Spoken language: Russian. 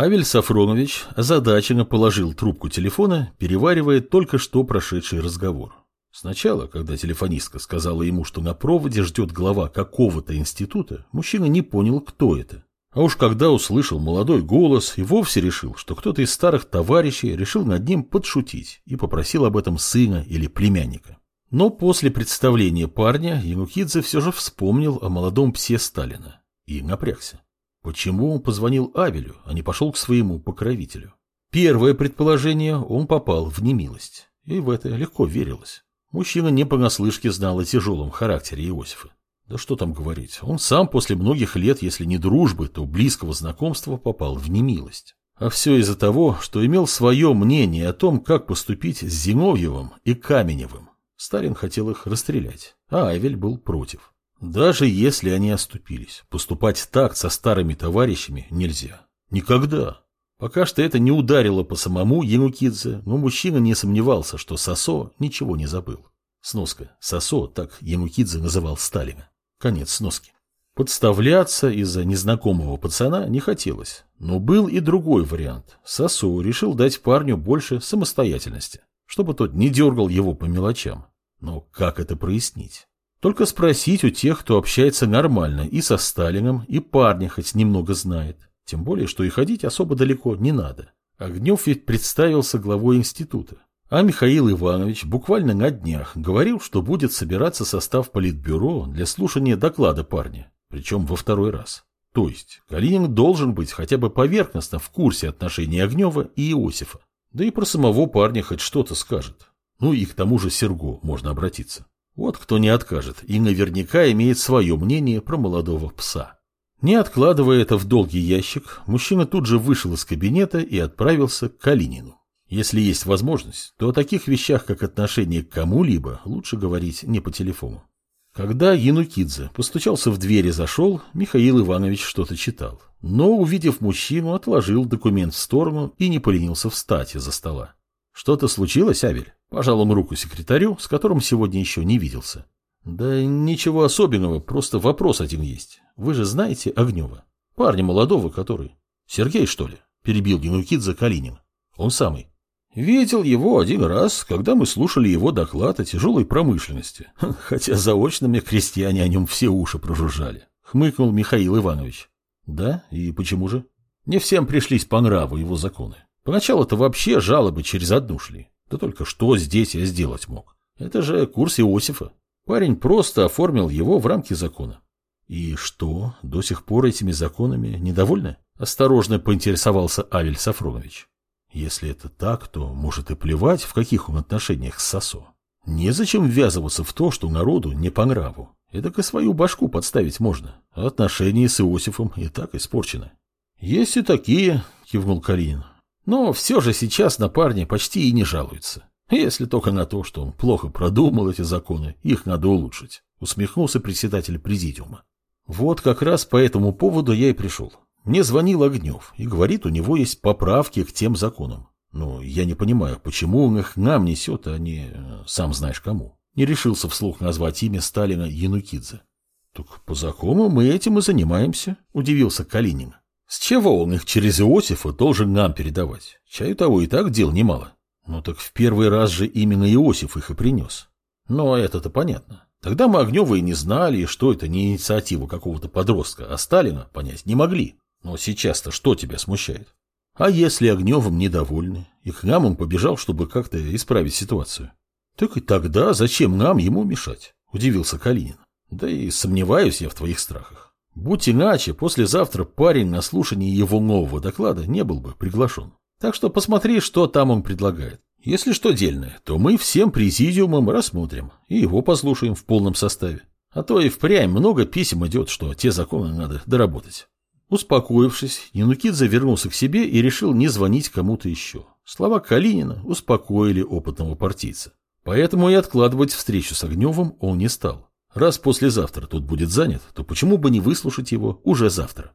Авель Сафронович озадаченно положил трубку телефона, переваривая только что прошедший разговор. Сначала, когда телефонистка сказала ему, что на проводе ждет глава какого-то института, мужчина не понял, кто это. А уж когда услышал молодой голос и вовсе решил, что кто-то из старых товарищей решил над ним подшутить и попросил об этом сына или племянника. Но после представления парня Янукидзе все же вспомнил о молодом псе Сталина и напрягся. Почему он позвонил Авелю, а не пошел к своему покровителю? Первое предположение, он попал в немилость. И в это легко верилось. Мужчина не понаслышке знал о тяжелом характере Иосифа. Да что там говорить, он сам после многих лет, если не дружбы, то близкого знакомства попал в немилость. А все из-за того, что имел свое мнение о том, как поступить с Зиновьевым и Каменевым. Сталин хотел их расстрелять, а Авель был против. Даже если они оступились, поступать так со старыми товарищами нельзя. Никогда. Пока что это не ударило по самому Янукидзе, но мужчина не сомневался, что Сосо ничего не забыл. Сноска. Сосо, так Янукидзе называл Сталина. Конец сноски. Подставляться из-за незнакомого пацана не хотелось. Но был и другой вариант. Сосо решил дать парню больше самостоятельности, чтобы тот не дергал его по мелочам. Но как это прояснить? Только спросить у тех, кто общается нормально и со Сталином, и парня хоть немного знает. Тем более, что и ходить особо далеко не надо. Огнев ведь представился главой института. А Михаил Иванович буквально на днях говорил, что будет собираться состав политбюро для слушания доклада парня, причем во второй раз. То есть Калинин должен быть хотя бы поверхностно в курсе отношений Огнева и Иосифа. Да и про самого парня хоть что-то скажет. Ну и к тому же Серго можно обратиться. Вот кто не откажет и наверняка имеет свое мнение про молодого пса. Не откладывая это в долгий ящик, мужчина тут же вышел из кабинета и отправился к Калинину. Если есть возможность, то о таких вещах, как отношение к кому-либо, лучше говорить не по телефону. Когда Янукидзе постучался в дверь и зашел, Михаил Иванович что-то читал. Но, увидев мужчину, отложил документ в сторону и не поленился встать из-за стола. «Что-то случилось, Авель?» Пожал он руку секретарю, с которым сегодня еще не виделся. Да ничего особенного, просто вопрос один есть. Вы же знаете Огнева? Парня молодого, который... Сергей, что ли? Перебил Янукидзе Калинин. Он самый. Видел его один раз, когда мы слушали его доклад о тяжелой промышленности. Хотя заочно мне крестьяне о нем все уши прожужжали. Хмыкнул Михаил Иванович. Да? И почему же? Не всем пришлись по нраву его законы. Поначалу-то вообще жалобы через одну шли. Да только что здесь я сделать мог? Это же курс Иосифа. Парень просто оформил его в рамки закона. И что, до сих пор этими законами недовольны? Осторожно поинтересовался Авель Сафронович. Если это так, то может и плевать, в каких он отношениях с Сосо. Незачем ввязываться в то, что народу не по нраву. Это и свою башку подставить можно. А отношения с Иосифом и так испорчены. Есть и такие, кивнул Калинин. Но все же сейчас на парня почти и не жалуются. Если только на то, что он плохо продумал эти законы, их надо улучшить, усмехнулся председатель президиума. Вот как раз по этому поводу я и пришел. Мне звонил Огнев и говорит, у него есть поправки к тем законам. Но я не понимаю, почему он их нам несет, а не э, сам знаешь кому. Не решился вслух назвать имя Сталина Янукидзе. Так по закону мы этим и занимаемся, удивился Калинин. С чего он их через Иосифа должен нам передавать? Чаю того и так дел немало. Ну так в первый раз же именно Иосиф их и принес. Но это-то понятно. Тогда мы Огнева и не знали, что это не инициатива какого-то подростка, а Сталина понять не могли. Но сейчас-то что тебя смущает? А если Огневым недовольны, и к нам он побежал, чтобы как-то исправить ситуацию? Так и тогда зачем нам ему мешать? Удивился Калинин. Да и сомневаюсь я в твоих страхах. Будь иначе, послезавтра парень на слушании его нового доклада не был бы приглашен. Так что посмотри, что там он предлагает. Если что дельное, то мы всем президиумом рассмотрим и его послушаем в полном составе. А то и впрямь много писем идет, что те законы надо доработать. Успокоившись, Янукидзе вернулся к себе и решил не звонить кому-то еще. Слова Калинина успокоили опытного партийца. Поэтому и откладывать встречу с Огневым он не стал. Раз послезавтра тот будет занят, то почему бы не выслушать его уже завтра?